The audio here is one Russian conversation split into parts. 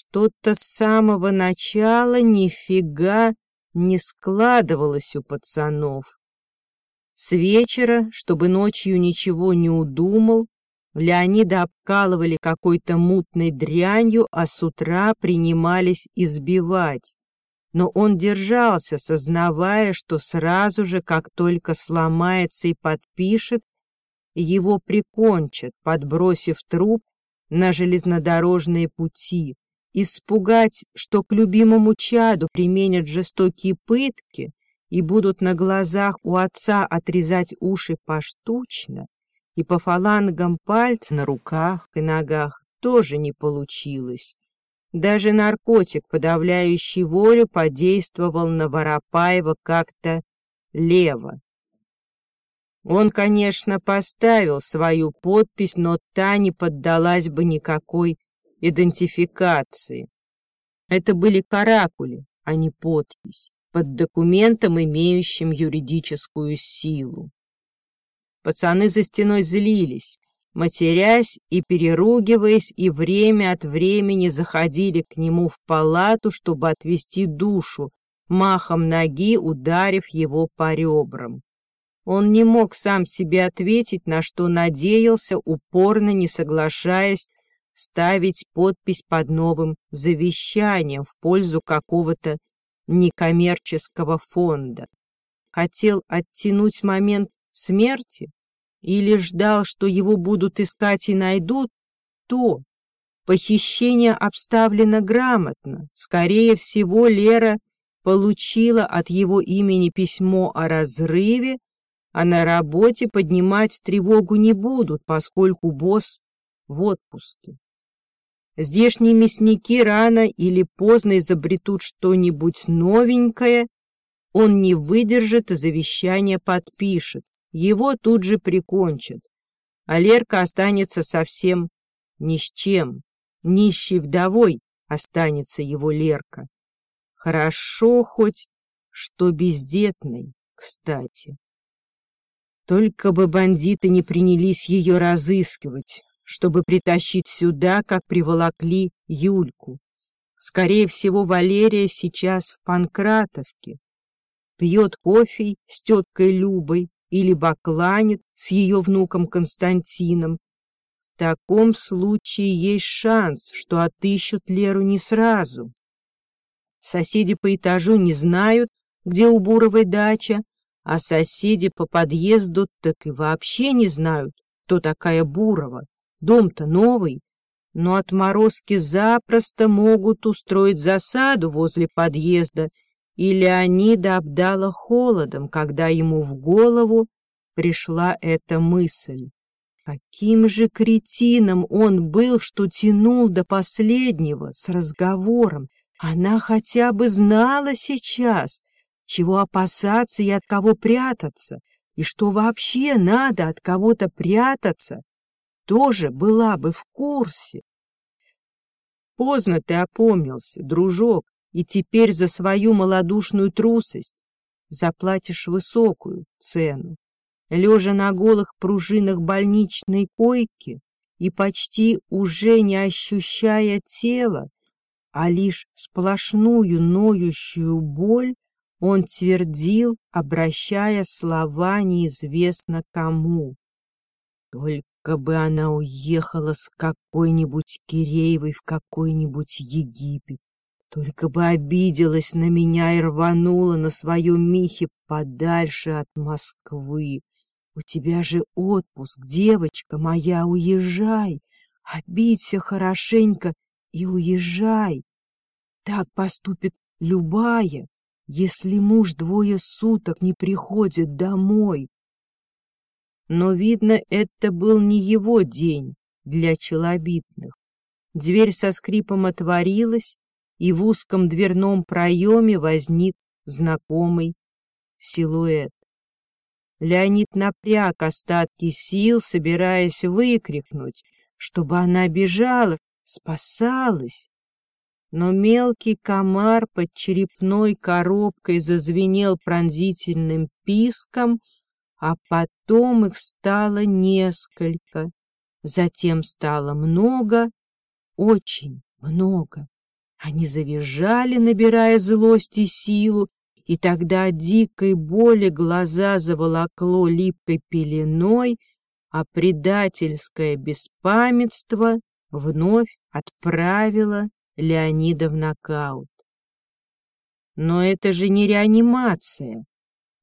Что-то с самого начала нифига не складывалось у пацанов. С вечера, чтобы ночью ничего не удумал, Леонида обкалывали какой-то мутной дрянью, а с утра принимались избивать. Но он держался, сознавая, что сразу же, как только сломается и подпишет, его прикончат, подбросив труп на железнодорожные пути. Испугать, что к любимому чаду применят жестокие пытки и будут на глазах у отца отрезать уши поштучно, и по фалангам пальц на руках и ногах тоже не получилось. Даже наркотик, подавляющий волю, подействовал на Воропаева как-то лево. Он, конечно, поставил свою подпись, но та не поддалась бы никакой идентификации. Это были каракули, а не подпись, под документом, имеющим юридическую силу. Пацаны за стеной злились, матерясь и переругиваясь, и время от времени заходили к нему в палату, чтобы отвести душу, махом ноги ударив его по ребрам. Он не мог сам себе ответить, на что надеялся, упорно не соглашаясь ставить подпись под новым завещанием в пользу какого-то некоммерческого фонда. Хотел оттянуть момент смерти или ждал, что его будут искать и найдут, то похищение обставлено грамотно. Скорее всего, Лера получила от его имени письмо о разрыве, а на работе поднимать тревогу не будут, поскольку босс в отпуске. Здешние мясники рано или поздно изобретут что-нибудь новенькое, он не выдержит завещание подпишет его тут же прикончат, а Лерка останется совсем ни с чем. Нищей вдовой останется его Лерка. Хорошо хоть, что бездетной, кстати. Только бы бандиты не принялись ее разыскивать, чтобы притащить сюда, как приволокли Юльку. Скорее всего, Валерия сейчас в Панкратовке. Пьет кофе с теткой Любой, или бакланит с ее внуком Константином. В таком случае есть шанс, что отыщут Леру не сразу. Соседи по этажу не знают, где у Буровой дача, а соседи по подъезду так и вообще не знают, кто такая Бурова. Дом-то новый, но отморозки запросто могут устроить засаду возле подъезда и Леонида обдала холодом, когда ему в голову пришла эта мысль. Каким же кретином он был, что тянул до последнего с разговором. Она хотя бы знала сейчас, чего опасаться и от кого прятаться, и что вообще надо от кого-то прятаться, тоже была бы в курсе. Поздно ты опомнился, дружок, и теперь за свою малодушную трусость заплатишь высокую цену. Лежа на голых пружинах больничной койки и почти уже не ощущая тела, а лишь сплошную ноющую боль, он твердил, обращая слова неизвестно кому. Только бы она уехала с какой-нибудь Киреевой в какой-нибудь Египет. Только бы обиделась на меня и рванула на своем Михе подальше от Москвы. У тебя же отпуск, девочка моя, уезжай. Обидься хорошенько и уезжай. Так поступит любая, если муж двое суток не приходит домой. Но, видно, это был не его день для челобитных. Дверь со скрипом отворилась, и в узком дверном проеме возник знакомый силуэт. Леонид напряг остатки сил, собираясь выкрикнуть, чтобы она бежала, спасалась. Но мелкий комар под черепной коробкой зазвенел пронзительным писком, а потом их стало несколько, затем стало много, очень много. Они завизжали, набирая злость и силу, и тогда от дикой боли глаза заволокло липкой пеленой, а предательское беспамятство вновь отправило Леонида в нокаут. Но это же не реанимация.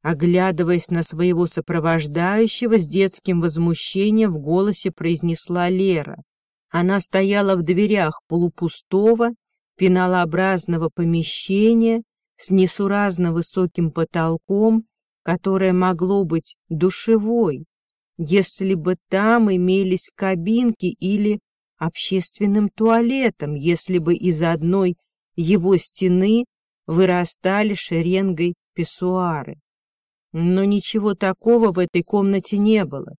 Оглядываясь на своего сопровождающего, с детским возмущением в голосе произнесла Лера. Она стояла в дверях полупустого, пеналообразного помещения с несуразно высоким потолком, которое могло быть душевой, если бы там имелись кабинки или общественным туалетом, если бы из одной его стены вырастали шеренгой писсуары. Но ничего такого в этой комнате не было.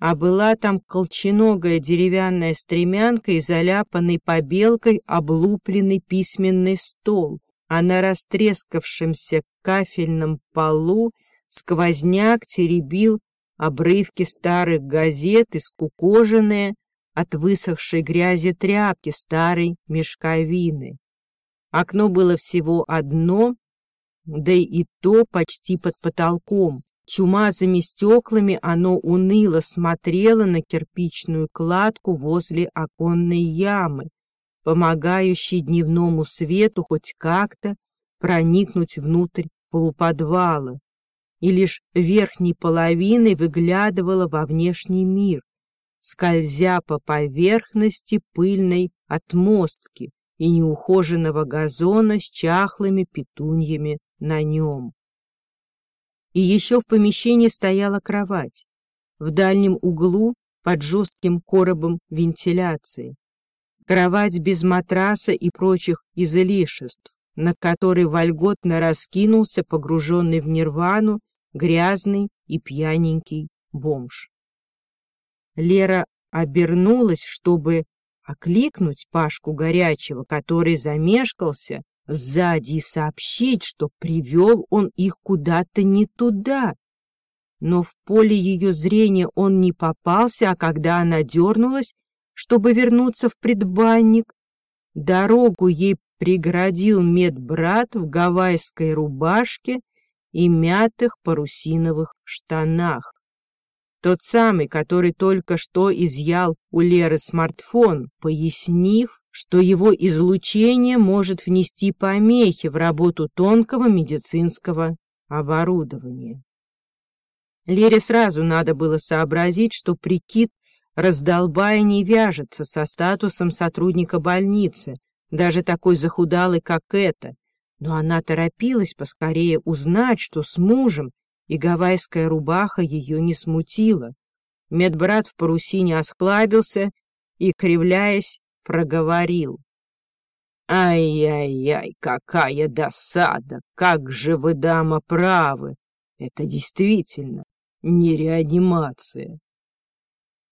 А была там колченогая деревянная стремянка и заляпанный побелкой облупленный письменный стол, а на растрескавшемся кафельном полу сквозняк теребил обрывки старых газет и скукоженные от высохшей грязи тряпки старой мешковины. Окно было всего одно, да и то почти под потолком. Чумазыми стеклами оно уныло смотрело на кирпичную кладку возле оконной ямы, помогающей дневному свету хоть как-то проникнуть внутрь полуподвала, и лишь верхней половиной выглядывала во внешний мир, скользя по поверхности пыльной отмостки и неухоженного газона с чахлыми петуньями на нем. И еще в помещении стояла кровать, в дальнем углу под жестким коробом вентиляции. Кровать без матраса и прочих излишеств, на которой вольготно раскинулся погруженный в нирвану грязный и пьяненький бомж. Лера обернулась, чтобы окликнуть Пашку Горячего, который замешкался сзади и сообщить, что привел он их куда-то не туда. Но в поле ее зрения он не попался, а когда она дернулась, чтобы вернуться в предбанник, дорогу ей преградил медбрат в гавайской рубашке и мятых парусиновых штанах. Тот самый, который только что изъял у Леры смартфон, пояснив, что его излучение может внести помехи в работу тонкого медицинского оборудования. Лере сразу надо было сообразить, что прикид раздолбая не вяжется со статусом сотрудника больницы, даже такой захудалый, как это, но она торопилась поскорее узнать, что с мужем и гавайская рубаха ее не смутила. Медбрат в парусине осклабился и, кривляясь, проговорил. «Ай-яй-яй, какая досада! Как же вы, дама, правы! Это действительно не реанимация!»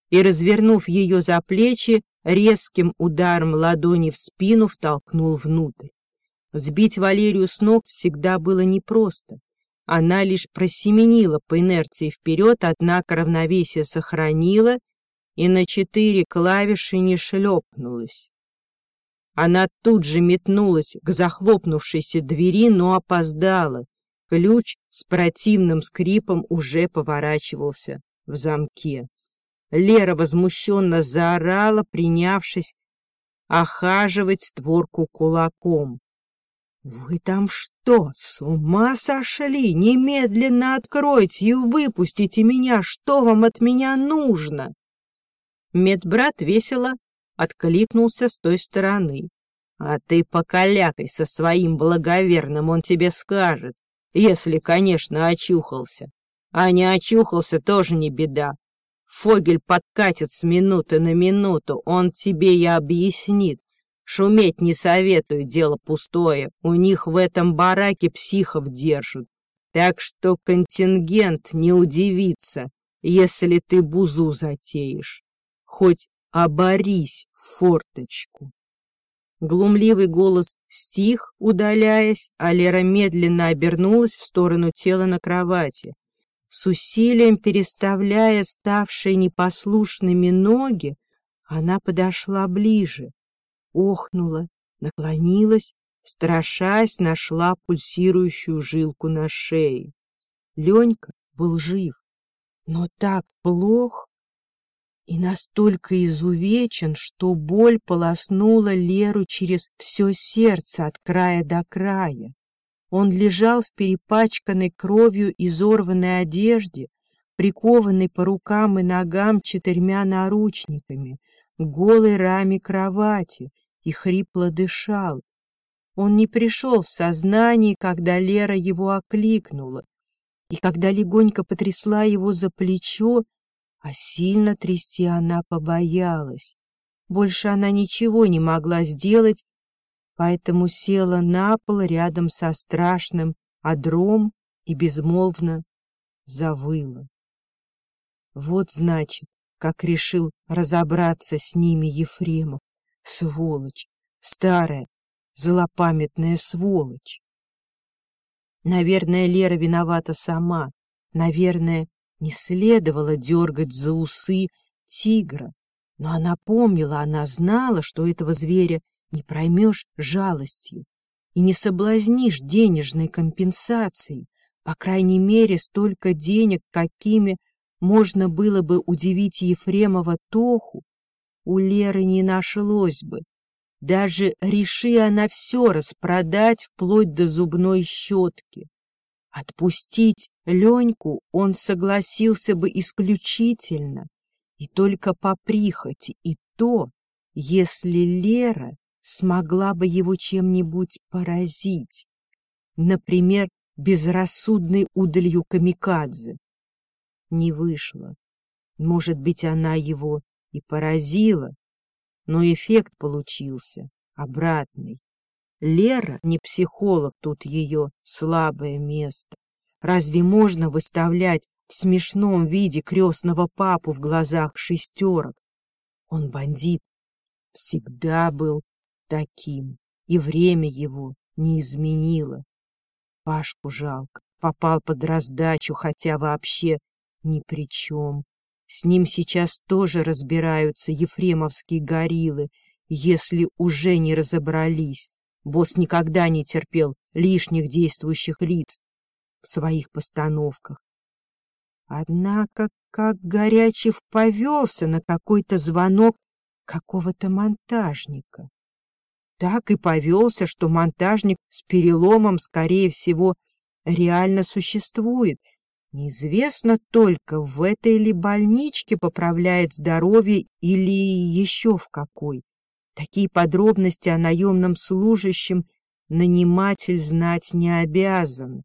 И, развернув ее за плечи, резким ударом ладони в спину втолкнул внутрь. Сбить Валерию с ног всегда было непросто. Она лишь просеменила по инерции вперед, однако равновесие сохранила и на четыре клавиши не шлепнулась. Она тут же метнулась к захлопнувшейся двери, но опоздала. Ключ с противным скрипом уже поворачивался в замке. Лера возмущенно заорала, принявшись охаживать створку кулаком. «Вы там что, с ума сошли? Немедленно откройте и выпустите меня! Что вам от меня нужно?» Медбрат весело откликнулся с той стороны. «А ты покалякай со своим благоверным, он тебе скажет, если, конечно, очухался. А не очухался, тоже не беда. Фогель подкатит с минуты на минуту, он тебе и объяснит, Шуметь не советую, дело пустое. У них в этом бараке психов держат. Так что контингент не удивится, если ты бузу затеешь. Хоть оборись в форточку. Глумливый голос стих, удаляясь, а Лера медленно обернулась в сторону тела на кровати. С усилием переставляя ставшие непослушными ноги, она подошла ближе охнула наклонилась, страшась, нашла пульсирующую жилку на шее. Ленька был жив, но так плох и настолько изувечен, что боль полоснула Леру через все сердце от края до края. Он лежал в перепачканной кровью изорванной одежде, прикованный по рукам и ногам четырьмя наручниками, к голой раме кровати и хрипло дышал. Он не пришел в сознание, когда Лера его окликнула, и когда легонько потрясла его за плечо, а сильно трясти она побоялась. Больше она ничего не могла сделать, поэтому села на пол рядом со страшным одром и безмолвно завыла. Вот, значит, как решил разобраться с ними Ефремов. Сволочь, старая, злопамятная сволочь. Наверное, Лера виновата сама. Наверное, не следовало дергать за усы тигра. Но она помнила, она знала, что этого зверя не проймешь жалостью и не соблазнишь денежной компенсацией, по крайней мере, столько денег, какими можно было бы удивить Ефремова Тоху, у Леры не нашлось бы. Даже реши она все распродать вплоть до зубной щетки. Отпустить Леньку он согласился бы исключительно и только по прихоти, и то, если Лера смогла бы его чем-нибудь поразить, например, безрассудной удалью камикадзе. Не вышло. Может быть, она его и поразила, но эффект получился обратный. Лера не психолог, тут ее слабое место. Разве можно выставлять в смешном виде крестного папу в глазах шестерок? Он бандит, всегда был таким, и время его не изменило. Пашку жалко, попал под раздачу, хотя вообще ни при чем. С ним сейчас тоже разбираются ефремовские гориллы, если уже не разобрались. Босс никогда не терпел лишних действующих лиц в своих постановках. Однако, как Горячев повелся на какой-то звонок какого-то монтажника. Так и повелся, что монтажник с переломом, скорее всего, реально существует — Неизвестно только, в этой ли больничке поправляет здоровье или еще в какой. Такие подробности о наемном служащем наниматель знать не обязан.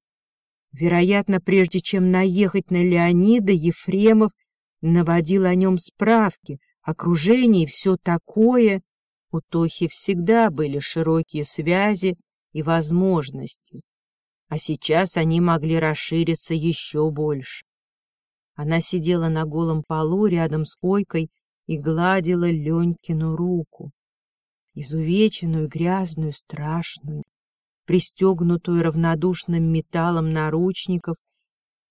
Вероятно, прежде чем наехать на Леонида, Ефремов наводил о нем справки, окружение и все такое. У Тохи всегда были широкие связи и возможности а сейчас они могли расшириться еще больше. Она сидела на голом полу рядом с койкой и гладила Ленькину руку, изувеченную, грязную, страшную, пристегнутую равнодушным металлом наручников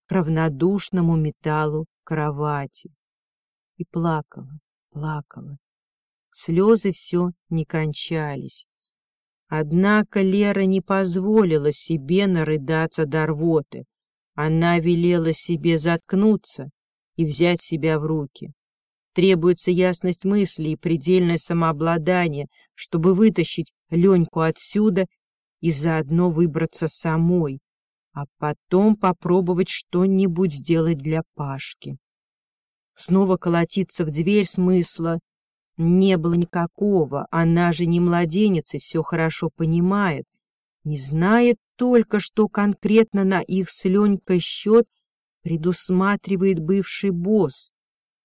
к равнодушному металлу кровати. И плакала, плакала. Слезы все не кончались. Однако Лера не позволила себе нарыдаться до рвоты. Она велела себе заткнуться и взять себя в руки. Требуется ясность мысли и предельное самообладание, чтобы вытащить Леньку отсюда и заодно выбраться самой, а потом попробовать что-нибудь сделать для Пашки. Снова колотиться в дверь смысла не было никакого, она же не младенец и все хорошо понимает. Не знает только, что конкретно на их с Ленькой счет предусматривает бывший босс.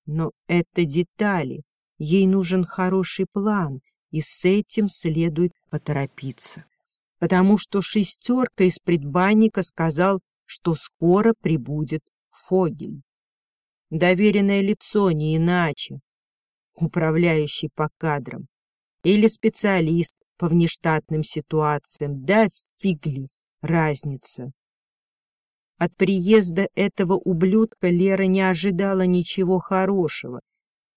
Но это детали, ей нужен хороший план, и с этим следует поторопиться. Потому что шестерка из предбанника сказал, что скоро прибудет Фогель. Доверенное лицо не иначе, управляющий по кадрам, или специалист по внештатным ситуациям, да фигли разница. От приезда этого ублюдка Лера не ожидала ничего хорошего,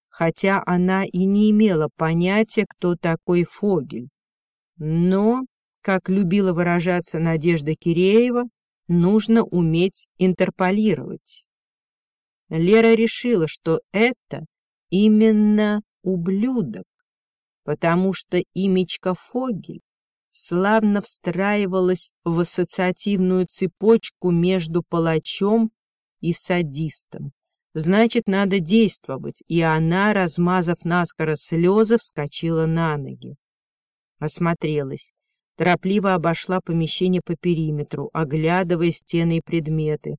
хотя она и не имела понятия, кто такой Фогель. Но, как любила выражаться Надежда Киреева, нужно уметь интерполировать. Лера решила, что это именно ублюдок, потому что имечко Фогель славно встраивалась в ассоциативную цепочку между палачом и садистом. Значит, надо действовать, и она, размазав наскоро слезы, вскочила на ноги. Осмотрелась, торопливо обошла помещение по периметру, оглядывая стены и предметы.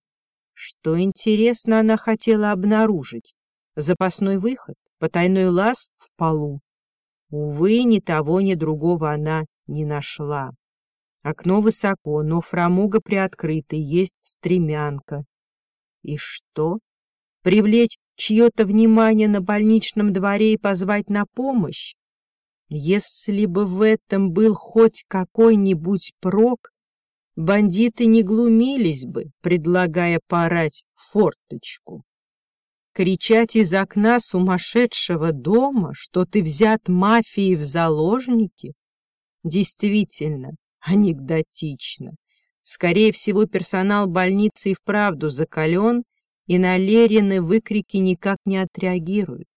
Что, интересно, она хотела обнаружить? Запасной выход? Потайной лаз в полу? Увы, ни того, ни другого она не нашла. Окно высоко, но фрамуга приоткрыта, есть стремянка. И что? Привлечь чье-то внимание на больничном дворе и позвать на помощь? Если бы в этом был хоть какой-нибудь прок, бандиты не глумились бы, предлагая порать форточку. Кричать из окна сумасшедшего дома, что ты взят мафией в заложники, действительно анекдотично. Скорее всего, персонал больницы и вправду закален, и на Лерины выкрики никак не отреагируют.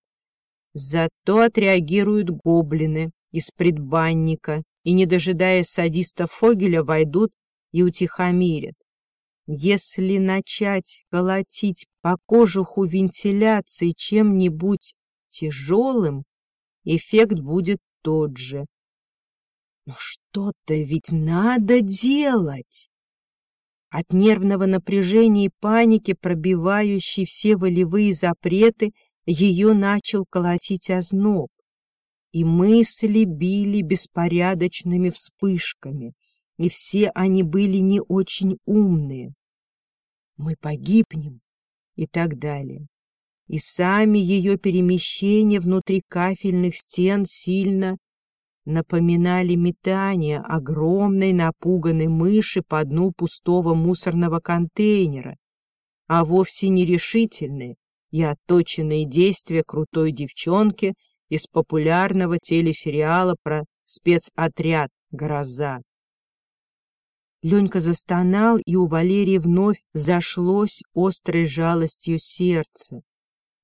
Зато отреагируют гоблины из предбанника и, не дожидаясь садиста Фогеля, войдут и утихомирят. Если начать колотить по кожуху вентиляции чем-нибудь тяжелым, эффект будет тот же. Но что-то ведь надо делать. От нервного напряжения и паники, пробивающей все волевые запреты, ее начал колотить озноб, и мысли били беспорядочными вспышками, и все они были не очень умные. Мы погибнем и так далее. И сами ее перемещения внутри кафельных стен сильно напоминали метание огромной напуганной мыши по дну пустого мусорного контейнера, а вовсе не решительные и отточенные действия крутой девчонки из популярного телесериала про спецотряд «Гроза». Ленька застонал, и у Валерии вновь зашлось острой жалостью сердце.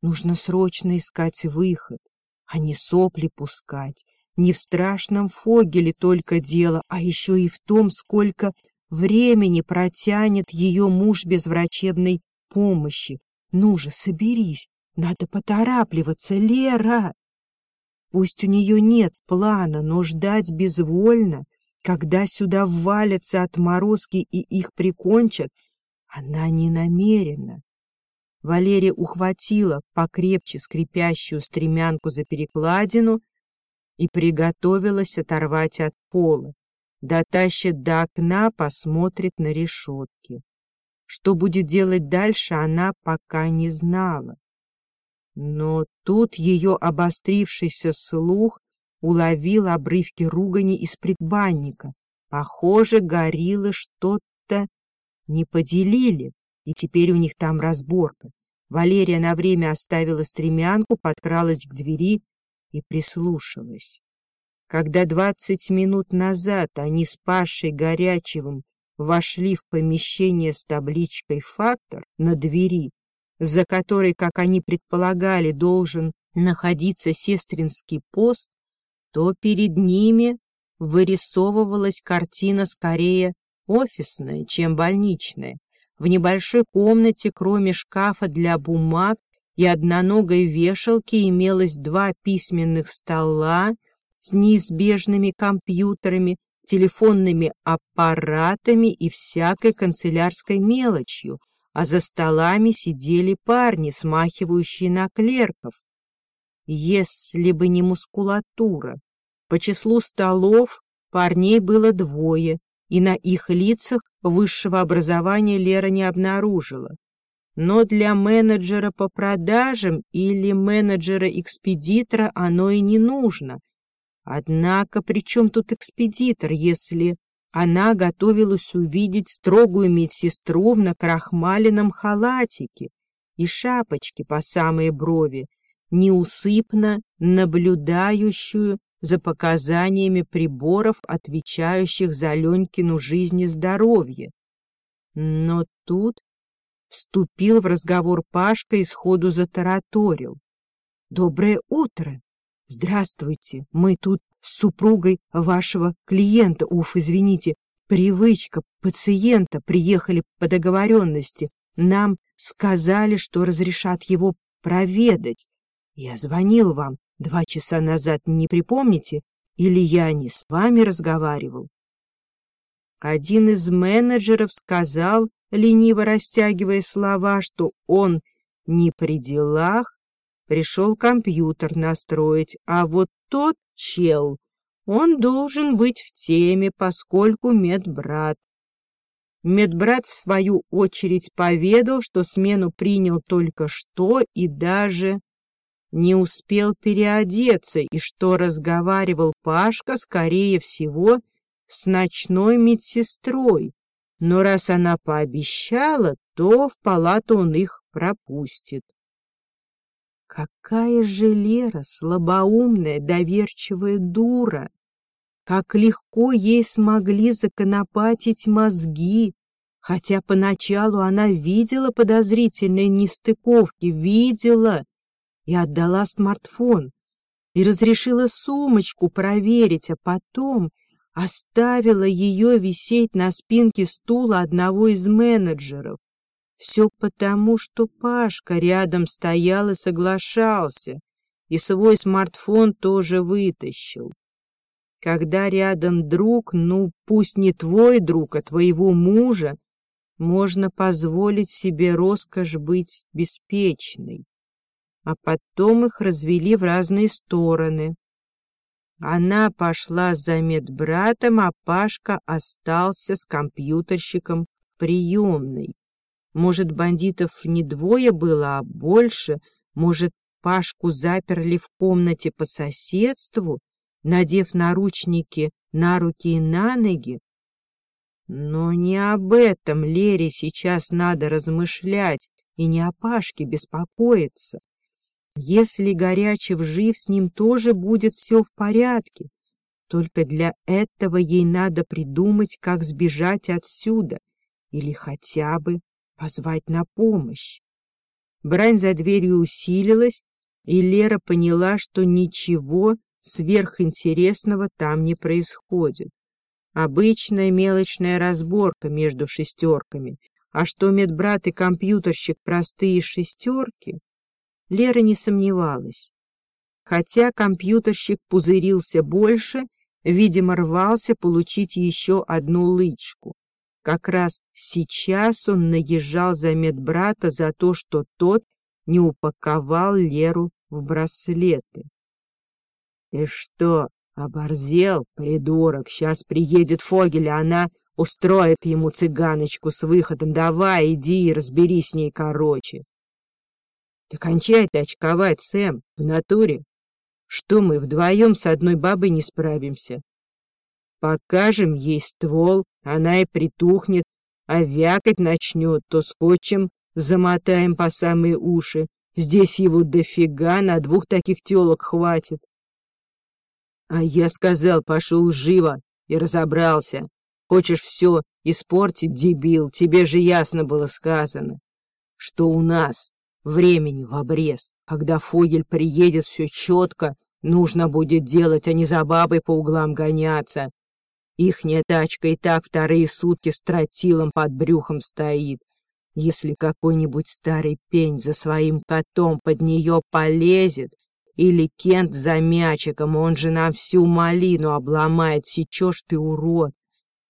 Нужно срочно искать выход, а не сопли пускать не в страшном фогеле только дело, а еще и в том, сколько времени протянет ее муж без врачебной помощи. Ну же, соберись, надо поторапливаться, Лера. Пусть у нее нет плана, но ждать безвольно, когда сюда ввалятся отморозки и их прикончат, она не намерена. Валерия ухватила покрепче скрипящую стремянку за перекладину и приготовилась оторвать от пола. Дотащит до окна, посмотрит на решетки. Что будет делать дальше, она пока не знала. Но тут ее обострившийся слух уловил обрывки ругани из предбанника. Похоже, горилы что-то не поделили, и теперь у них там разборка. Валерия на время оставила стремянку, подкралась к двери и прислушалась. Когда двадцать минут назад они с Пашей Горячевым вошли в помещение с табличкой «Фактор» на двери, за которой, как они предполагали, должен находиться сестринский пост, то перед ними вырисовывалась картина скорее офисная, чем больничная. В небольшой комнате, кроме шкафа для бумаг и одноногой вешалки имелось два письменных стола с неизбежными компьютерами, телефонными аппаратами и всякой канцелярской мелочью, а за столами сидели парни, смахивающие на клерков. Если бы не мускулатура. По числу столов парней было двое, и на их лицах высшего образования Лера не обнаружила но для менеджера по продажам или менеджера-экспедитора оно и не нужно. Однако при чем тут экспедитор, если она готовилась увидеть строгую медсестру в накрахмаленном халатике и шапочке по самой брови, неусыпно наблюдающую за показаниями приборов, отвечающих за Ленькину жизнь и здоровье. Но тут вступил в разговор Пашка и сходу затараторил. «Доброе утро! Здравствуйте! Мы тут с супругой вашего клиента, уф, извините, привычка пациента, приехали по договоренности. Нам сказали, что разрешат его проведать. Я звонил вам два часа назад, не припомните? Или я не с вами разговаривал? Один из менеджеров сказал, лениво растягивая слова, что он не при делах, пришел компьютер настроить, а вот тот чел, он должен быть в теме, поскольку медбрат. Медбрат, в свою очередь, поведал, что смену принял только что и даже не успел переодеться, и что разговаривал Пашка, скорее всего, с ночной медсестрой. Но раз она пообещала, то в палату он их пропустит. Какая же Лера слабоумная, доверчивая дура! Как легко ей смогли законопатить мозги, хотя поначалу она видела подозрительные нестыковки, видела и отдала смартфон, и разрешила сумочку проверить, а потом оставила ее висеть на спинке стула одного из менеджеров. Все потому, что Пашка рядом стоял и соглашался, и свой смартфон тоже вытащил. Когда рядом друг, ну, пусть не твой друг, а твоего мужа, можно позволить себе роскошь быть беспечной. А потом их развели в разные стороны. Она пошла за медбратом, а Пашка остался с компьютерщиком в приемной. Может, бандитов не двое было, а больше. Может, Пашку заперли в комнате по соседству, надев наручники на руки и на ноги? Но не об этом Лере сейчас надо размышлять и не о Пашке беспокоиться. Если Горячев жив, с ним тоже будет все в порядке. Только для этого ей надо придумать, как сбежать отсюда или хотя бы позвать на помощь. Брань за дверью усилилась, и Лера поняла, что ничего сверхинтересного там не происходит. Обычная мелочная разборка между шестерками, а что медбрат и компьютерщик простые шестерки, Лера не сомневалась. Хотя компьютерщик пузырился больше, видимо, рвался получить еще одну лычку. Как раз сейчас он наезжал за медбрата за то, что тот не упаковал Леру в браслеты. — Ты что, оборзел, придурок? Сейчас приедет Фогель, а она устроит ему цыганочку с выходом. Давай, иди и разберись с ней короче. — Да кончай ты очковать, Сэм, в натуре. Что мы вдвоем с одной бабой не справимся? Покажем ей ствол, она и притухнет, а вякать начнет, то скотчем замотаем по самые уши. Здесь его дофига, на двух таких телок хватит. А я сказал, пошел живо и разобрался. Хочешь все испортить, дебил, тебе же ясно было сказано, что у нас времени в обрез. Когда Фогель приедет, все четко нужно будет делать, а не за бабой по углам гоняться. Ихняя тачка и так вторые сутки с тротилом под брюхом стоит. Если какой-нибудь старый пень за своим котом под нее полезет, или Кент за мячиком, он же нам всю малину обломает, сечешь ты, урод.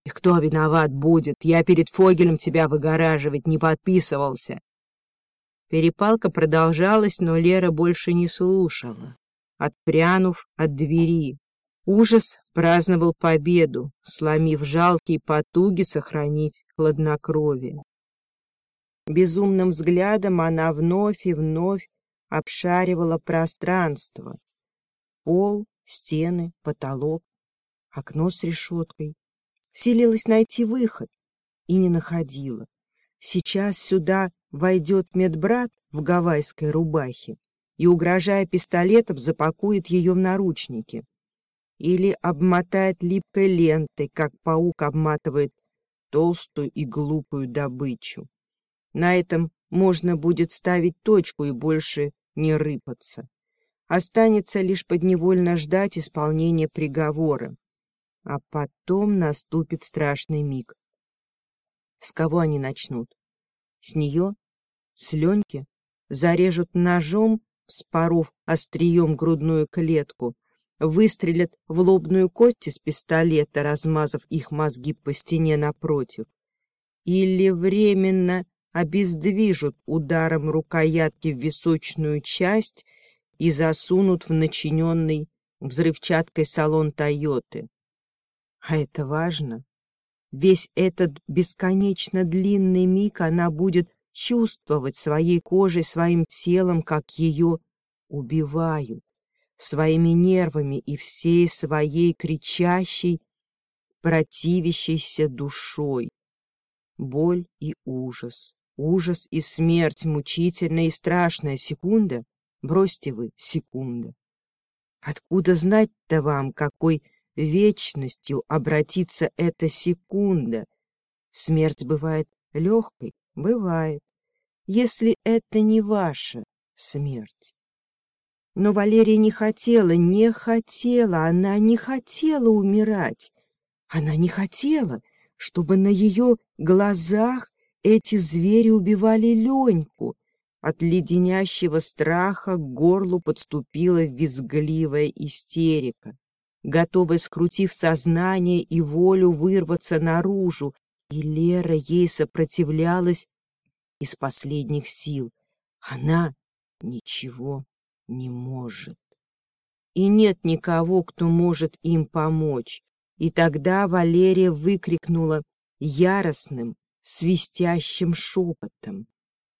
И кто виноват будет? Я перед Фогелем тебя выгораживать не подписывался. Перепалка продолжалась, но Лера больше не слушала, отпрянув от двери. Ужас праздновал победу, сломив жалкие потуги сохранить хладнокровие. Безумным взглядом она вновь и вновь обшаривала пространство. Пол, стены, потолок, окно с решеткой. Силилась найти выход и не находила. Сейчас сюда войдет медбрат в гавайской рубахе и, угрожая пистолетом, запакует ее в наручники. или обмотает липкой лентой, как паук обматывает толстую и глупую добычу. На этом можно будет ставить точку и больше не рыпаться. Останется лишь подневольно ждать исполнения приговора. А потом наступит страшный миг. С кого они начнут? С нее? С Леньки? Зарежут ножом, споров острием грудную клетку, выстрелят в лобную кость из пистолета, размазав их мозги по стене напротив. Или временно обездвижут ударом рукоятки в височную часть и засунут в начиненный взрывчаткой салон Тойоты. А это важно. Весь этот бесконечно длинный миг она будет чувствовать своей кожей, своим телом, как ее убивают, своими нервами и всей своей кричащей, противящейся душой. Боль и ужас, ужас и смерть, мучительная и страшная секунда. Бросьте вы секунда. Откуда знать-то вам, какой вечностью обратится эта секунда. Смерть бывает легкой, бывает, если это не ваша смерть. Но Валерия не хотела, не хотела, она не хотела умирать. Она не хотела, чтобы на ее глазах эти звери убивали Леньку. От леденящего страха к горлу подступила визгливая истерика готовая, скрутив сознание и волю, вырваться наружу, и Лера ей сопротивлялась из последних сил. Она ничего не может. И нет никого, кто может им помочь. И тогда Валерия выкрикнула яростным, свистящим шепотом.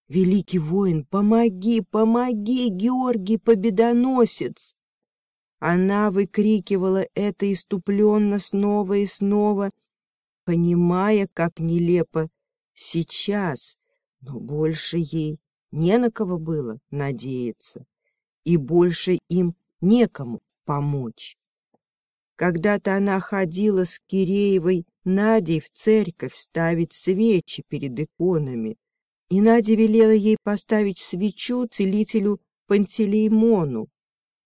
«Великий воин, помоги, помоги, Георгий Победоносец!» Она выкрикивала это иступленно снова и снова, понимая, как нелепо сейчас, но больше ей не на кого было надеяться, и больше им некому помочь. Когда-то она ходила с Киреевой Надей в церковь ставить свечи перед иконами, и Надя велела ей поставить свечу целителю Пантелеймону,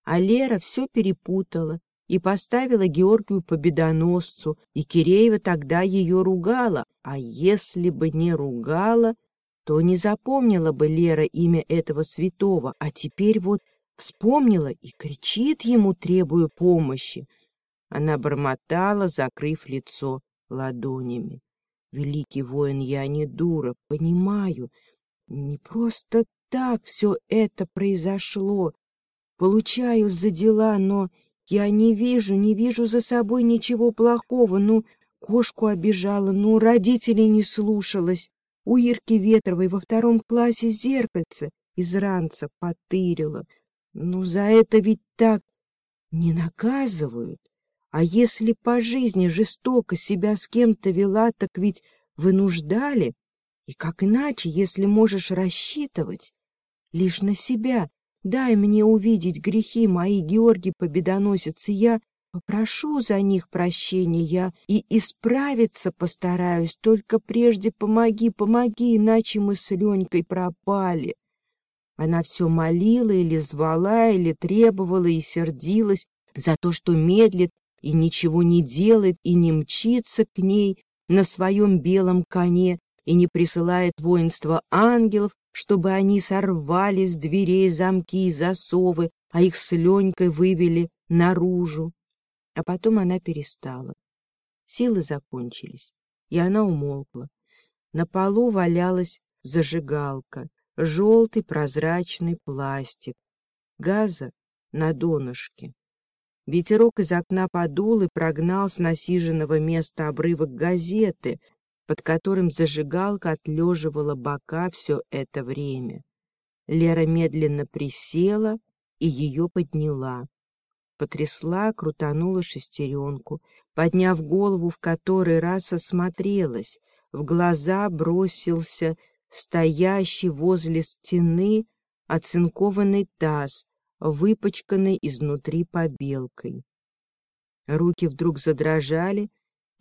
а Лера все перепутала и поставила Георгию победоносцу, и Киреева тогда ее ругала, а если бы не ругала, то не запомнила бы Лера имя этого святого, а теперь вот вспомнила и кричит ему, требуя помощи. Она бормотала, закрыв лицо ладонями. Великий воин, я не дура, понимаю. Не просто так все это произошло. Получаю за дела, но я не вижу, не вижу за собой ничего плохого. Ну, кошку обижала, ну, родителей не слушалась. У Ирки Ветровой во втором классе зеркальце из ранца потырила. Ну, за это ведь так не наказывают. А если по жизни жестоко себя с кем-то вела, так ведь вынуждали. И как иначе, если можешь рассчитывать лишь на себя, Дай мне увидеть грехи мои, Георгий Победоносец, и я попрошу за них прощения и исправиться постараюсь. Только прежде помоги, помоги, иначе мы с Ленькой пропали. Она все молила или звала, или требовала и сердилась за то, что медлит и ничего не делает, и не мчится к ней на своем белом коне, и не присылает воинство ангелов, чтобы они сорвали с дверей замки и засовы, а их с Ленькой вывели наружу. А потом она перестала. Силы закончились, и она умолкла. На полу валялась зажигалка, желтый прозрачный пластик, газа на донышке. Ветерок из окна подул и прогнал с насиженного места обрывок газеты, под которым зажигалка отлеживала бока все это время. Лера медленно присела и ее подняла. Потрясла, крутанула шестеренку, подняв голову, в который раз осмотрелась. В глаза бросился стоящий возле стены оцинкованный таз, выпачканный изнутри побелкой. Руки вдруг задрожали,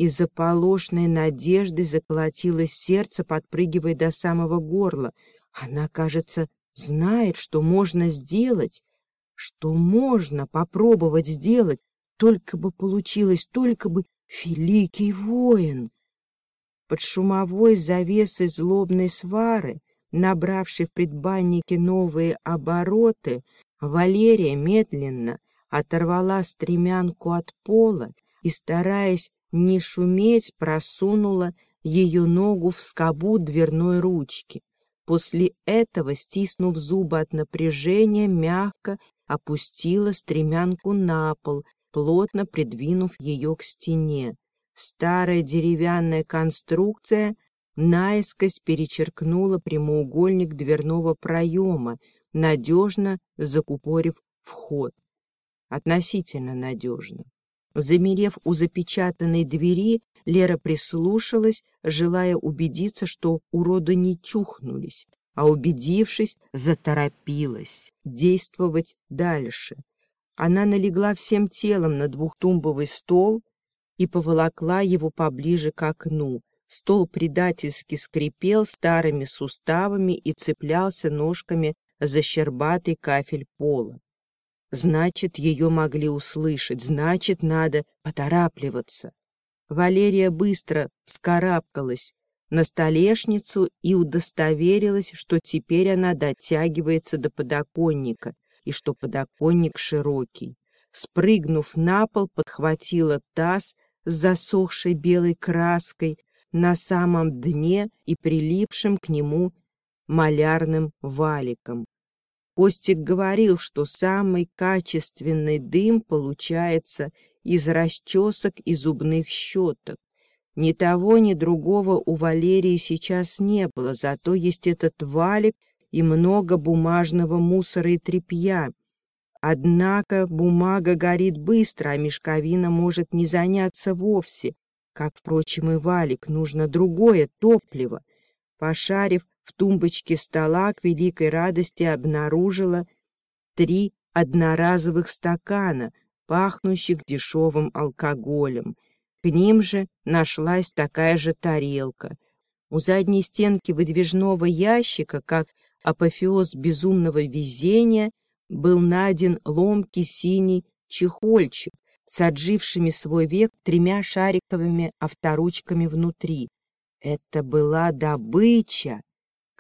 и заполошной надеждой заколотилось сердце, подпрыгивая до самого горла. Она, кажется, знает, что можно сделать, что можно попробовать сделать, только бы получилось, только бы великий воин. Под шумовой завесой злобной свары, набравшей в предбаннике новые обороты, Валерия медленно оторвала стремянку от пола и, стараясь не шуметь, просунула ее ногу в скобу дверной ручки. После этого, стиснув зубы от напряжения, мягко опустила стремянку на пол, плотно придвинув ее к стене. Старая деревянная конструкция наискось перечеркнула прямоугольник дверного проема, надежно закупорив вход. Относительно надежно. Замерев у запечатанной двери, Лера прислушалась, желая убедиться, что уроды не чухнулись, а убедившись, заторопилась действовать дальше. Она налегла всем телом на двухтумбовый стол и поволокла его поближе к окну. Стол предательски скрипел старыми суставами и цеплялся ножками за щербатый кафель пола. Значит, ее могли услышать, значит, надо поторапливаться. Валерия быстро вскарабкалась на столешницу и удостоверилась, что теперь она дотягивается до подоконника и что подоконник широкий. Спрыгнув на пол, подхватила таз с засохшей белой краской на самом дне и прилипшим к нему малярным валиком. Костик говорил, что самый качественный дым получается из расчесок и зубных щеток. Ни того, ни другого у Валерии сейчас не было, зато есть этот валик и много бумажного мусора и тряпья. Однако бумага горит быстро, а мешковина может не заняться вовсе. Как, впрочем, и валик, нужно другое топливо. Пошарив в тумбочке стола, к великой радости обнаружила три одноразовых стакана, пахнущих дешевым алкоголем. К ним же нашлась такая же тарелка. У задней стенки выдвижного ящика, как апофеоз безумного везения, был найден ломкий синий чехольчик с отжившими свой век тремя шариковыми авторучками внутри. Это была добыча.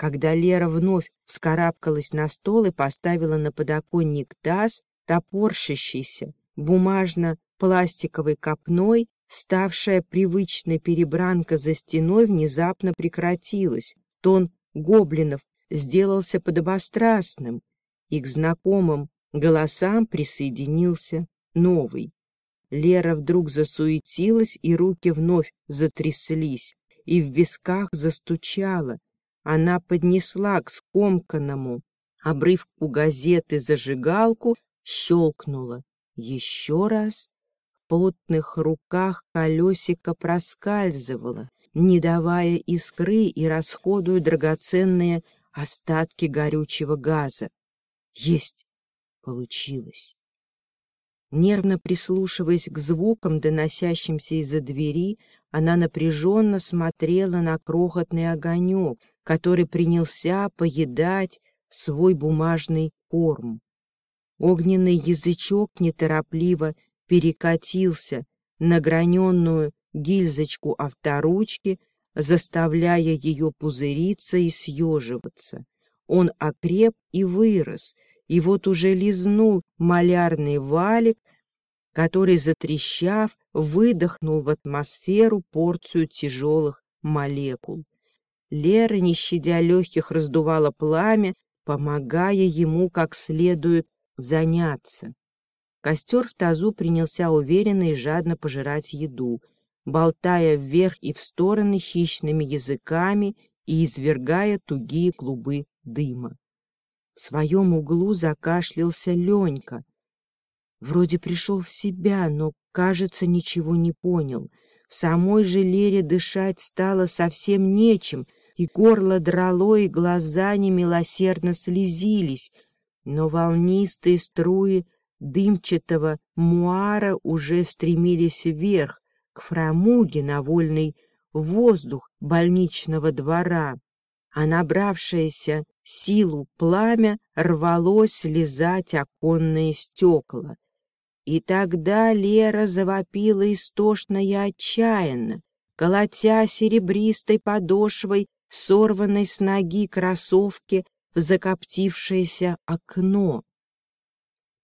Когда Лера вновь вскарабкалась на стол и поставила на подоконник таз, топорщащийся, бумажно-пластиковой копной, ставшая привычной перебранка за стеной внезапно прекратилась. Тон гоблинов сделался подобострастным, и к знакомым голосам присоединился новый. Лера вдруг засуетилась, и руки вновь затряслись, и в висках застучала. Она поднесла к скомканному обрывку газеты зажигалку, щелкнула. Еще раз в плотных руках колесико проскальзывало, не давая искры и расходуя драгоценные остатки горючего газа. Есть! Получилось! Нервно прислушиваясь к звукам, доносящимся из-за двери, она напряженно смотрела на крохотный огонек, который принялся поедать свой бумажный корм. Огненный язычок неторопливо перекатился на граненную гильзочку авторучки, заставляя ее пузыриться и съеживаться. Он окреп и вырос, и вот уже лизнул малярный валик, который, затрещав, выдохнул в атмосферу порцию тяжелых молекул. Лера, не щадя легких, раздувала пламя, помогая ему как следует заняться. Костер в тазу принялся уверенно и жадно пожирать еду, болтая вверх и в стороны хищными языками и извергая тугие клубы дыма. В своем углу закашлялся Ленька. Вроде пришел в себя, но, кажется, ничего не понял. Самой же Лере дышать стало совсем нечем, и горло драло, и глаза немилосердно слезились, но волнистые струи дымчатого муара уже стремились вверх, к фрамуге на вольный воздух больничного двора, а набравшееся силу пламя рвалось лизать оконные стекла. И тогда Лера завопила истошно и отчаянно, колотя серебристой подошвой сорванной с ноги кроссовки в закоптившееся окно.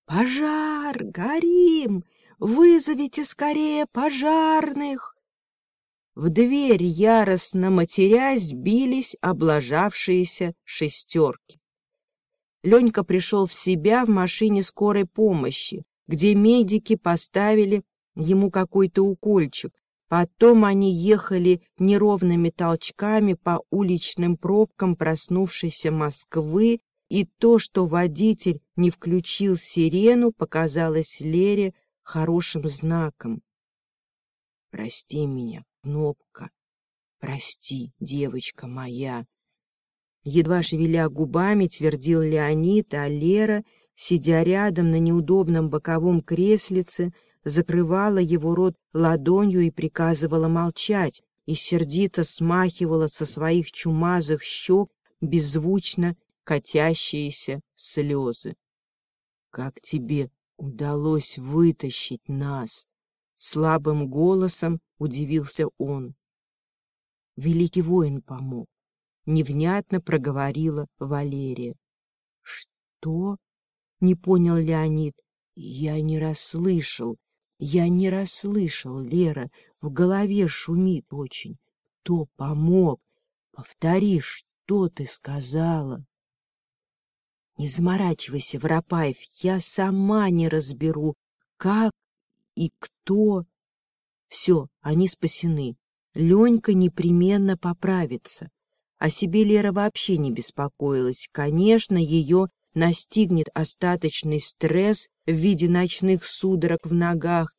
«Пожар! Горим! Вызовите скорее пожарных!» В дверь, яростно матерясь, бились облажавшиеся шестерки. Ленька пришел в себя в машине скорой помощи, где медики поставили ему какой-то укольчик. Потом они ехали неровными толчками по уличным пробкам проснувшейся Москвы, и то, что водитель не включил сирену, показалось Лере хорошим знаком. «Прости меня, Кнопка, прости, девочка моя!» Едва шевеля губами, твердил Леонид, а Лера, сидя рядом на неудобном боковом креслице, закрывала его рот ладонью и приказывала молчать, и сердито смахивала со своих чумазых щек беззвучно катящиеся слезы. «Как тебе удалось вытащить нас?» Слабым голосом удивился он. Великий воин помог. Невнятно проговорила Валерия. «Что?» — не понял Леонид. «Я не расслышал. Я не расслышал, Лера. В голове шумит очень. Кто помог? Повтори, что ты сказала?» Не заморачивайся, Воропаев, я сама не разберу, как и кто. Все, они спасены. Ленька непременно поправится. О себе Лера вообще не беспокоилась. Конечно, ее настигнет остаточный стресс в виде ночных судорог в ногах,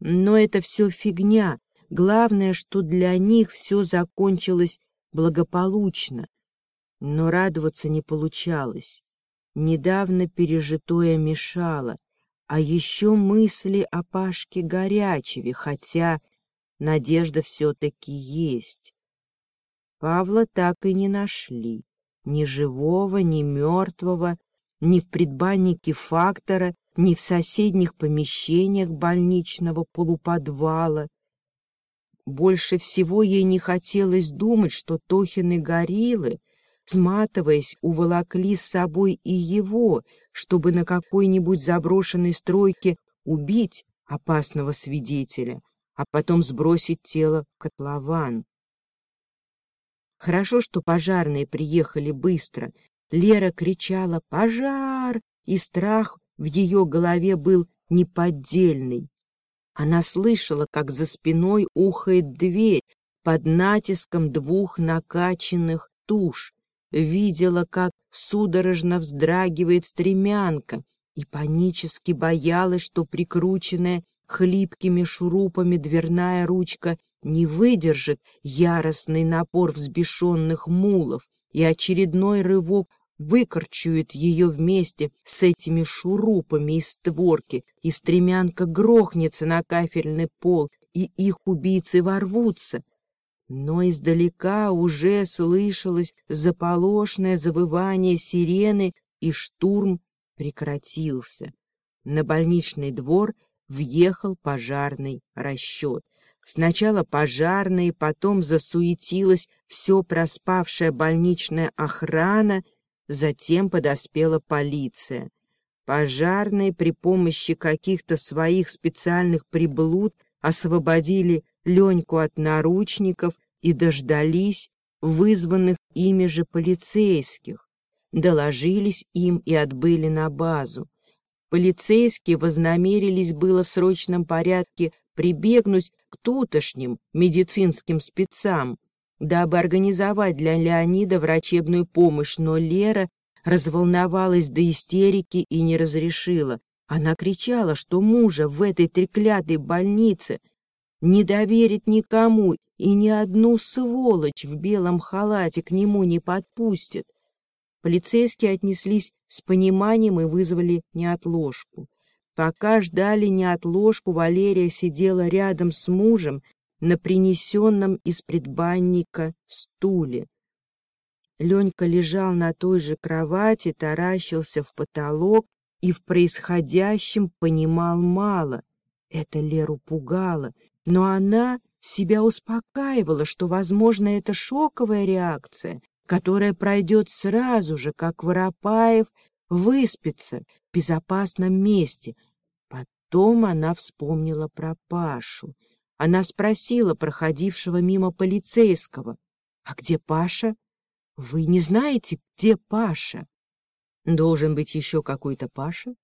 но это все фигня. Главное, что для них все закончилось благополучно. Но радоваться не получалось. Недавно пережитое мешало, а еще мысли о Пашке Горячеве, хотя надежда все-таки есть. Павла так и не нашли, ни живого, ни мертвого, ни в предбаннике фактора, ни в соседних помещениях больничного полуподвала. Больше всего ей не хотелось думать, что Тохины гориллы сматываясь, уволокли с собой и его, чтобы на какой-нибудь заброшенной стройке убить опасного свидетеля, а потом сбросить тело в котлован. Хорошо, что пожарные приехали быстро. Лера кричала «Пожар!», и страх в ее голове был неподдельный. Она слышала, как за спиной ухает дверь под натиском двух накачанных туш, видела, как судорожно вздрагивает стремянка, и панически боялась, что прикрученная хлипкими шурупами дверная ручка не выдержит яростный напор взбешенных мулов, и очередной рывок выкорчует ее вместе с этими шурупами из створки, и стремянка грохнется на кафельный пол, и их убийцы ворвутся — но издалека уже слышалось заполошное завывание сирены, и штурм прекратился. На больничный двор въехал пожарный расчет. Сначала пожарные, потом засуетилась все проспавшая больничная охрана, затем подоспела полиция. Пожарные при помощи каких-то своих специальных приблуд освободили Леньку от наручников и дождались вызванных ими же полицейских. Доложились им и отбыли на базу. Полицейские вознамерились было в срочном порядке прибегнуть к тутошним медицинским спецам, дабы организовать для Леонида врачебную помощь, но Лера разволновалась до истерики и не разрешила. Она кричала, что мужа в этой треклятой больнице — не доверит никому и ни одну сволочь в белом халате к нему не подпустит. Полицейские отнеслись с пониманием и вызвали неотложку. Пока ждали неотложку, Валерия сидела рядом с мужем на принесенном из предбанника стуле. Ленька лежал на той же кровати, таращился в потолок и в происходящем понимал мало. Это Леру пугало, но она себя успокаивала, что, возможно, это шоковая реакция, которая пройдет сразу же, как Воропаев выспится в безопасном месте. Потом она вспомнила про Пашу. Она спросила проходившего мимо полицейского, «А где Паша? Вы не знаете, где Паша?» «Должен быть еще какой-то Паша?»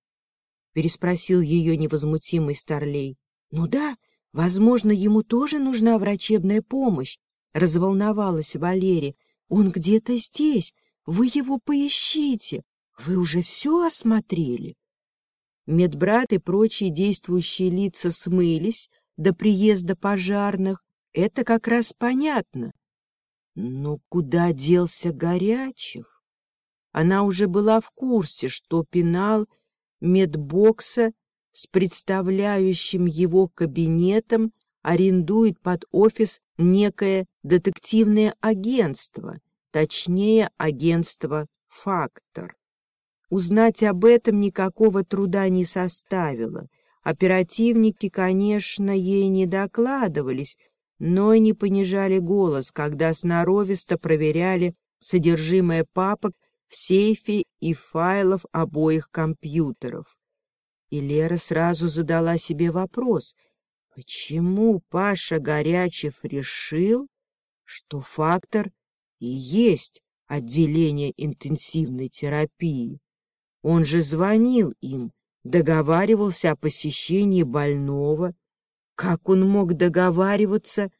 Переспросил ее невозмутимый старлей. «Ну да, возможно, ему тоже нужна врачебная помощь», разволновалась Валерия. «Он где-то здесь, вы его поищите, вы уже все осмотрели?» Медбрат и прочие действующие лица смылись до приезда пожарных. Это как раз понятно. Но куда делся Горячев? Она уже была в курсе, что пенал медбокса с представляющим его кабинетом арендует под офис некое детективное агентство, точнее, агентство «Фактор». Узнать об этом никакого труда не составило. Оперативники, конечно, ей не докладывались, но и не понижали голос, когда сноровисто проверяли содержимое папок в сейфе и файлов обоих компьютеров. И Лера сразу задала себе вопрос, почему Паша Горячев решил, что фактор и есть отделение интенсивной терапии? Он же звонил им, договаривался о посещении больного. Как он мог договариваться,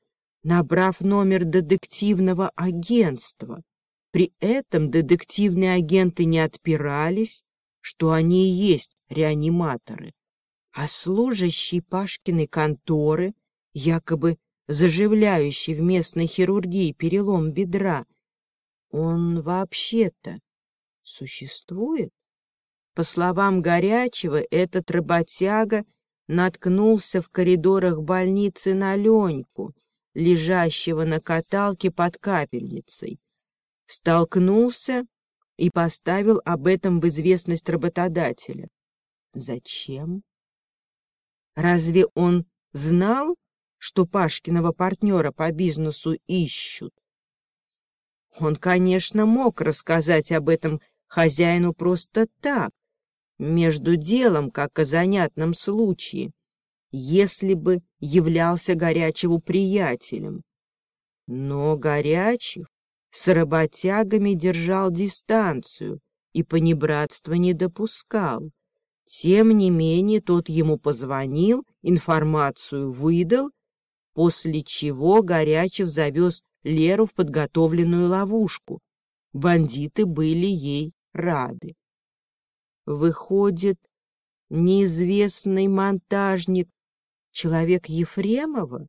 набрав номер детективного агентства? При этом детективные агенты не отпирались, что они и есть реаниматоры. А служащий Пашкиной конторы, якобы заживляющий в местной хирургии перелом бедра, он вообще-то существует? По словам Горячего, этот работяга наткнулся в коридорах больницы на Леньку, лежащего на каталке под капельницей. Столкнулся и поставил об этом в известность работодателя. Зачем? Разве он знал, что Пашкиного партнера по бизнесу ищут? Он, конечно, мог рассказать об этом хозяину просто так, между делом, как о занятном случае, если бы являлся Горячеву приятелем. Но Горячев с работягами держал дистанцию и понебратства не допускал. Тем не менее, тот ему позвонил, информацию выдал, после чего Горячев завез Леру в подготовленную ловушку. Бандиты были ей рады. Выходит, неизвестный монтажник — человек Ефремова?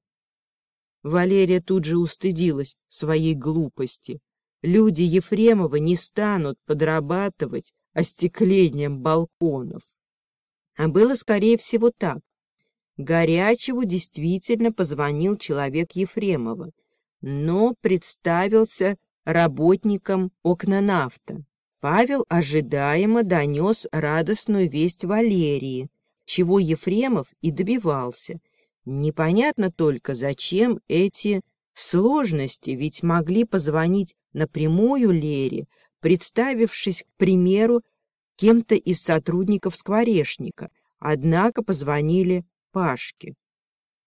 Валерия тут же устыдилась своей глупости. Люди Ефремова не станут подрабатывать остеклением балконов. А было, скорее всего, так. Горячеву действительно позвонил человек Ефремова, но представился работником окнанафта. Павел ожидаемо донес радостную весть Валерии, чего Ефремов и добивался. Непонятно только, зачем эти сложности, ведь могли позвонить напрямую Лере, представившись, к примеру, кем-то из сотрудников скворечника, однако позвонили Пашке.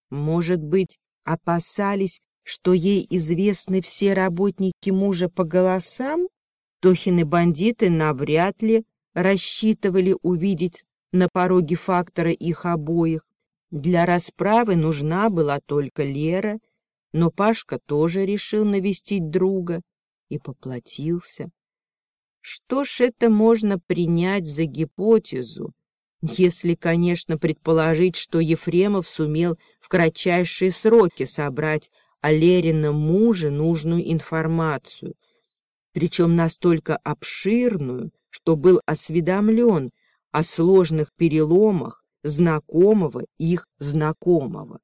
Может быть, опасались, что ей известны все работники мужа по голосам? Тохины бандиты навряд ли рассчитывали увидеть на пороге фактора их обоих. Для расправы нужна была только Лера, но Пашка тоже решил навестить друга и поплатился. Что ж это можно принять за гипотезу, если, конечно, предположить, что Ефремов сумел в кратчайшие сроки собрать о Лерином муже нужную информацию, причем настолько обширную, что был осведомлен о сложных переломах, знакомого их знакомого.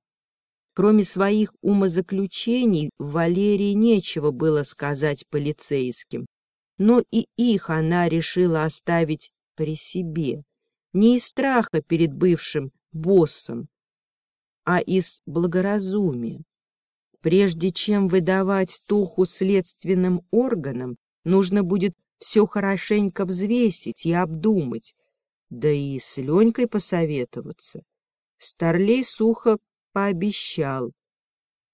Кроме своих умозаключений, Валерии нечего было сказать полицейским, но и их она решила оставить при себе, не из страха перед бывшим боссом, а из благоразумия. Прежде чем выдавать Туху следственным органам, нужно будет все хорошенько взвесить и обдумать, да и с Ленькой посоветоваться. Старлей сухо пообещал.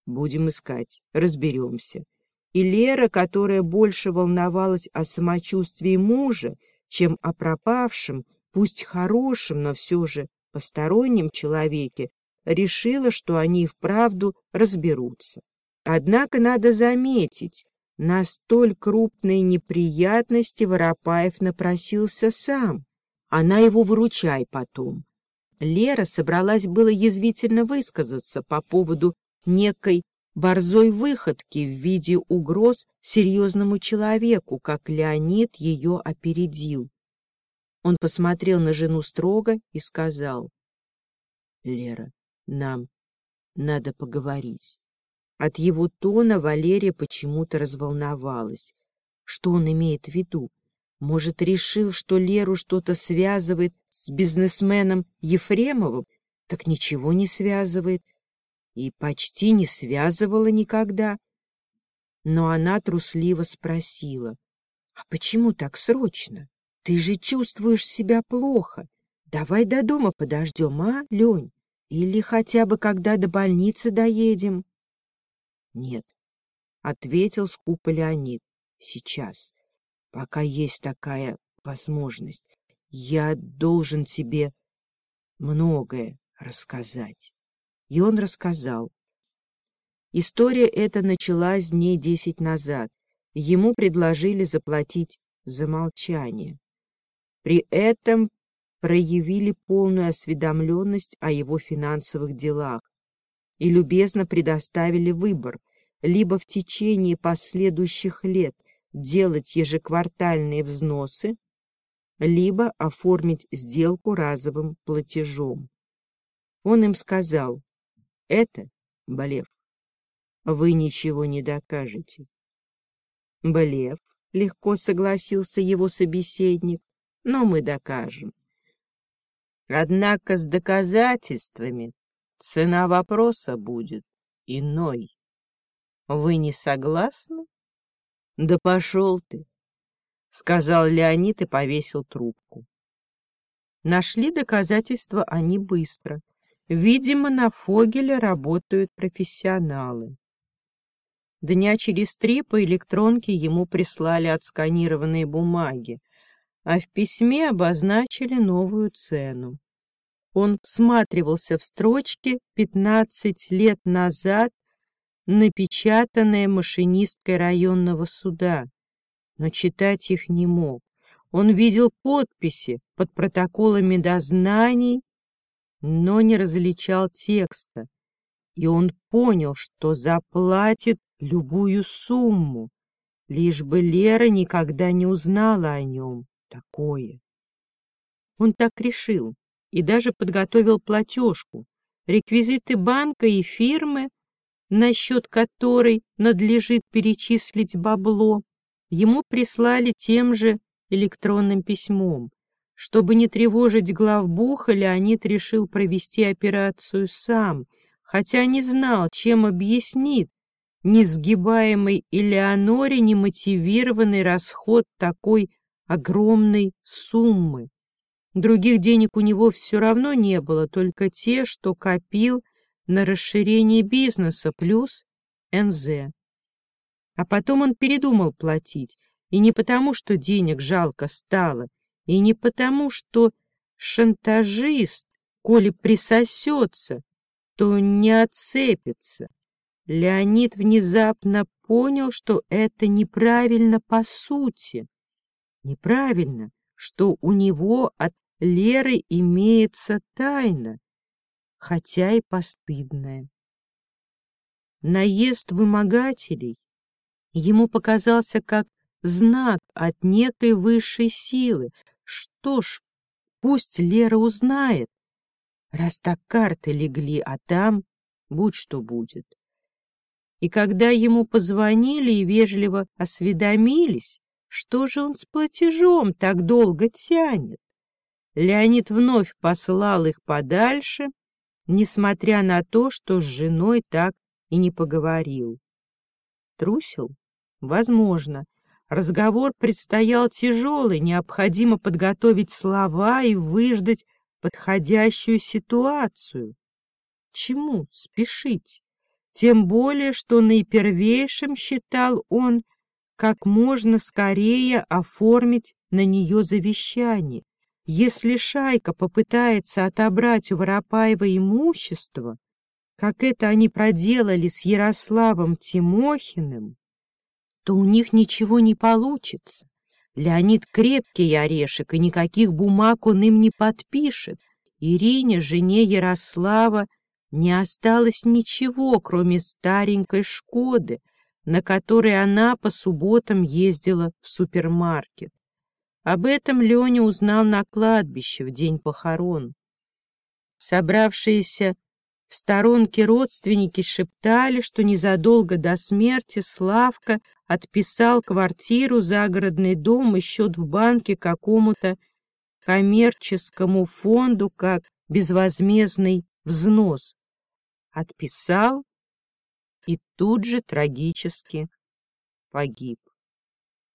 Будем искать, разберемся. И Лера, которая больше волновалась о самочувствии мужа, чем о пропавшем, пусть хорошем, но все же постороннем человеке, решила, что они вправду разберутся. Однако надо заметить, на столь крупные неприятности Воропаев напросился сам. Она его выручай потом. Лера собралась было язвительно высказаться по поводу некой борзой выходки в виде угроз серьезному человеку, как Леонид ее опередил. Он посмотрел на жену строго и сказал, «Лера, нам надо поговорить». От его тона Валерия почему-то разволновалась. Что он имеет в виду? Может, решил, что Леру что-то связывает с бизнесменом Ефремовым? Так ничего не связывает. И почти не связывала никогда. Но она трусливо спросила. «А почему так срочно? Ты же чувствуешь себя плохо. Давай до дома подождем, а, Лень? Или хотя бы когда до больницы доедем?» «Нет», — ответил скупо Леонид. «Сейчас» пока есть такая возможность. Я должен тебе многое рассказать. И он рассказал. История эта началась дней десять назад. Ему предложили заплатить за молчание. При этом проявили полную осведомленность о его финансовых делах и любезно предоставили выбор либо в течение последующих лет делать ежеквартальные взносы, либо оформить сделку разовым платежом. Он им сказал, это блеф. Вы ничего не докажете. Блеф, легко согласился его собеседник, но мы докажем. Однако с доказательствами цена вопроса будет иной. Вы не согласны? «Да пошел ты!» — сказал Леонид и повесил трубку. Нашли доказательства они быстро. Видимо, на Фогеле работают профессионалы. Дня через три по электронке ему прислали отсканированные бумаги, а в письме обозначили новую цену. Он всматривался в строчки «15 лет назад напечатанное машинисткой районного суда, но читать их не мог. Он видел подписи под протоколами дознаний, но не различал текста, и он понял, что заплатит любую сумму, лишь бы Лера никогда не узнала о нем такое. Он так решил и даже подготовил платежку. Реквизиты банка и фирмы на счет которой надлежит перечислить бабло, ему прислали тем же электронным письмом. Чтобы не тревожить главбуха, Леонид решил провести операцию сам, хотя не знал, чем объяснит несгибаемый Элеоноре немотивированный расход такой огромной суммы. Других денег у него все равно не было, только те, что копил на расширение бизнеса плюс НЗ. А потом он передумал платить, и не потому, что денег жалко стало, и не потому, что шантажист, коли присосется, то не отцепится. Леонид внезапно понял, что это неправильно по сути. Неправильно, что у него от Леры имеется тайна, хотя и постыдное. Наезд вымогателей ему показался как знак от некой высшей силы. Что ж, пусть Лера узнает. раз так карты легли, а там будь что будет. И когда ему позвонили и вежливо осведомились, что же он с платежом так долго тянет, Леонид вновь послал их подальше, несмотря на то, что с женой так и не поговорил. Трусил? Возможно. Разговор предстоял тяжелый, необходимо подготовить слова и выждать подходящую ситуацию. Чему спешить? Тем более, что наипервейшим считал он, как можно скорее оформить на нее завещание. Если шайка попытается отобрать у Воропаева имущество, как это они проделали с Ярославом Тимохиным, то у них ничего не получится. Леонид крепкий орешек, и никаких бумаг он им не подпишет. Ирине, жене Ярослава, не осталось ничего, кроме старенькой «Шкоды», на которой она по субботам ездила в супермаркет. Об этом Леня узнал на кладбище в день похорон. Собравшиеся в сторонке родственники шептали, что незадолго до смерти Славка отписал квартиру, загородный дом и счет в банке какому-то коммерческому фонду как безвозмездный взнос. Отписал и тут же трагически погиб.